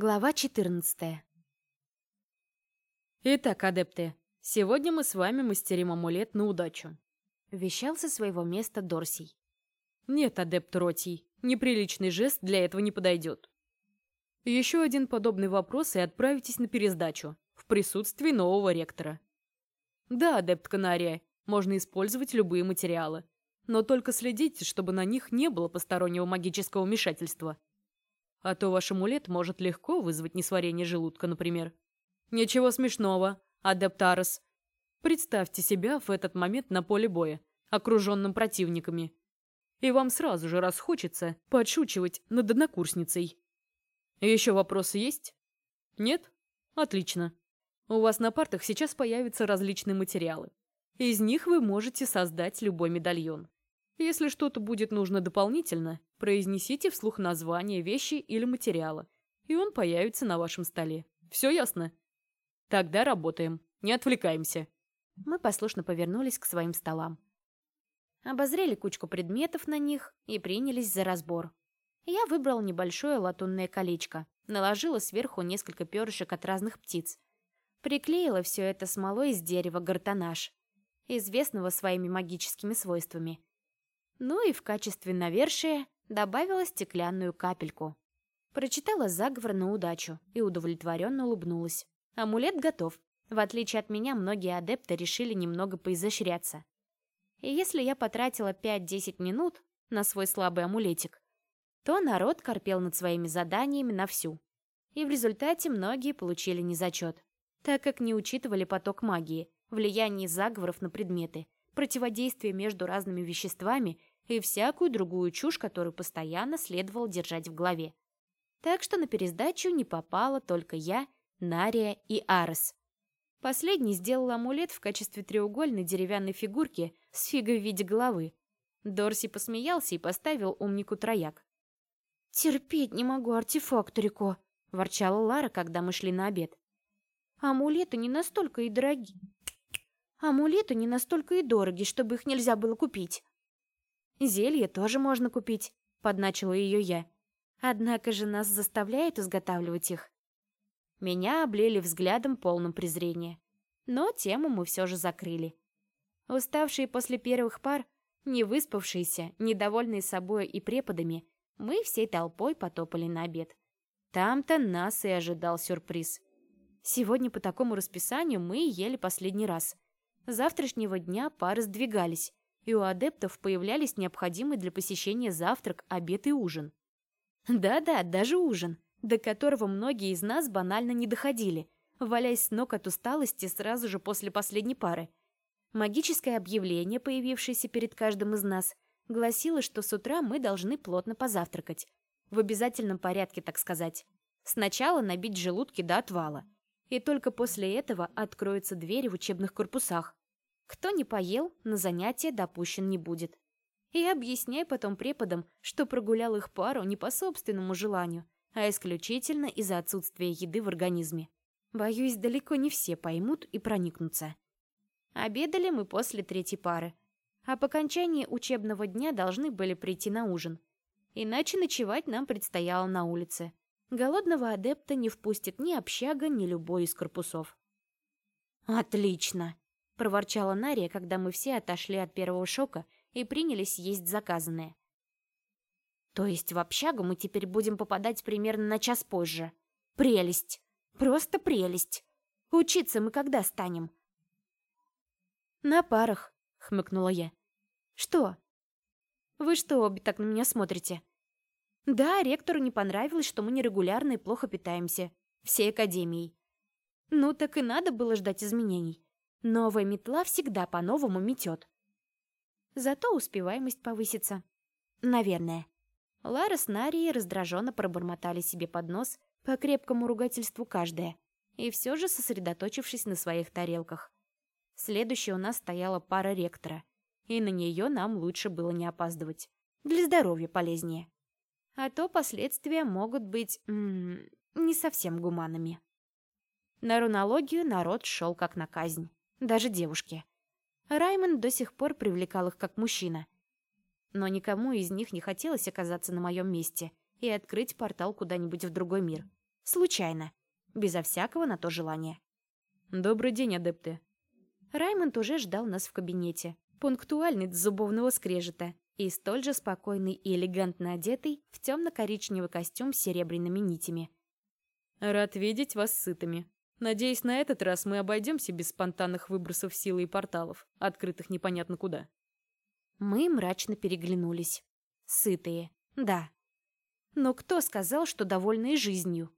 Глава 14. Итак, адепты, сегодня мы с вами мастерим амулет на удачу. Вещал со своего места Дорсий. Нет, адепт Ротий, неприличный жест для этого не подойдет. Еще один подобный вопрос и отправитесь на пересдачу, в присутствии нового ректора. Да, адепт Канария, можно использовать любые материалы, но только следите, чтобы на них не было постороннего магического вмешательства. А то ваш амулет может легко вызвать несварение желудка, например. Ничего смешного, адептарос. Представьте себя в этот момент на поле боя, окруженным противниками. И вам сразу же расхочется подшучивать над однокурсницей. Еще вопросы есть? Нет? Отлично. У вас на партах сейчас появятся различные материалы. Из них вы можете создать любой медальон. Если что-то будет нужно дополнительно, произнесите вслух название вещи или материала, и он появится на вашем столе. Все ясно? Тогда работаем. Не отвлекаемся. Мы послушно повернулись к своим столам. Обозрели кучку предметов на них и принялись за разбор. Я выбрал небольшое латунное колечко, наложила сверху несколько перышек от разных птиц. Приклеила все это смолой из дерева гартанаж, известного своими магическими свойствами, ну и в качестве навершия добавила стеклянную капельку. Прочитала заговор на удачу и удовлетворенно улыбнулась. Амулет готов. В отличие от меня, многие адепты решили немного поизощряться. И если я потратила 5-10 минут на свой слабый амулетик, то народ корпел над своими заданиями на всю. И в результате многие получили незачет, так как не учитывали поток магии, влияние заговоров на предметы, противодействие между разными веществами и всякую другую чушь, которую постоянно следовало держать в голове. Так что на пересдачу не попала только я, Нария и Арес. Последний сделал амулет в качестве треугольной деревянной фигурки с фигой в виде головы. Дорси посмеялся и поставил умнику трояк. «Терпеть не могу артефакторику», — ворчала Лара, когда мы шли на обед. «Амулеты не настолько и дороги. Амулеты не настолько и дороги, чтобы их нельзя было купить». «Зелье тоже можно купить», — подначила ее я. «Однако же нас заставляют изготавливать их». Меня облили взглядом полным презрения. Но тему мы все же закрыли. Уставшие после первых пар, не выспавшиеся, недовольные собой и преподами, мы всей толпой потопали на обед. Там-то нас и ожидал сюрприз. Сегодня по такому расписанию мы ели последний раз. Завтрашнего дня пары сдвигались, и у адептов появлялись необходимые для посещения завтрак, обед и ужин. Да-да, даже ужин, до которого многие из нас банально не доходили, валяясь с ног от усталости сразу же после последней пары. Магическое объявление, появившееся перед каждым из нас, гласило, что с утра мы должны плотно позавтракать. В обязательном порядке, так сказать. Сначала набить желудки до отвала. И только после этого откроются двери в учебных корпусах. Кто не поел, на занятия допущен не будет. И объясняй потом преподам, что прогулял их пару не по собственному желанию, а исключительно из-за отсутствия еды в организме. Боюсь, далеко не все поймут и проникнутся. Обедали мы после третьей пары, а по окончании учебного дня должны были прийти на ужин. Иначе ночевать нам предстояло на улице. Голодного адепта не впустит ни общага, ни любой из корпусов. «Отлично!» проворчала Нария, когда мы все отошли от первого шока и принялись есть заказанное. То есть в общагу мы теперь будем попадать примерно на час позже. Прелесть! Просто прелесть! Учиться мы когда станем? На парах, хмыкнула я. Что? Вы что обе так на меня смотрите? Да, ректору не понравилось, что мы нерегулярно и плохо питаемся. Всей академией. Ну так и надо было ждать изменений. Новая метла всегда по-новому метет. Зато успеваемость повысится. Наверное. Лара с Нарией раздраженно пробормотали себе под нос по крепкому ругательству каждая, и все же сосредоточившись на своих тарелках. Следующей у нас стояла пара ректора, и на нее нам лучше было не опаздывать. Для здоровья полезнее. А то последствия могут быть... М -м, не совсем гуманными. На рунологию народ шел как на казнь даже девушки. Раймонд до сих пор привлекал их как мужчина. Но никому из них не хотелось оказаться на моем месте и открыть портал куда-нибудь в другой мир. Случайно. Безо всякого на то желания. Добрый день, адепты. Раймонд уже ждал нас в кабинете. Пунктуальный до зубовного скрежета. И столь же спокойный и элегантно одетый в темно-коричневый костюм с серебряными нитями. Рад видеть вас сытыми. Надеюсь, на этот раз мы обойдемся без спонтанных выбросов силы и порталов, открытых непонятно куда. Мы мрачно переглянулись. Сытые, да. Но кто сказал, что довольные жизнью?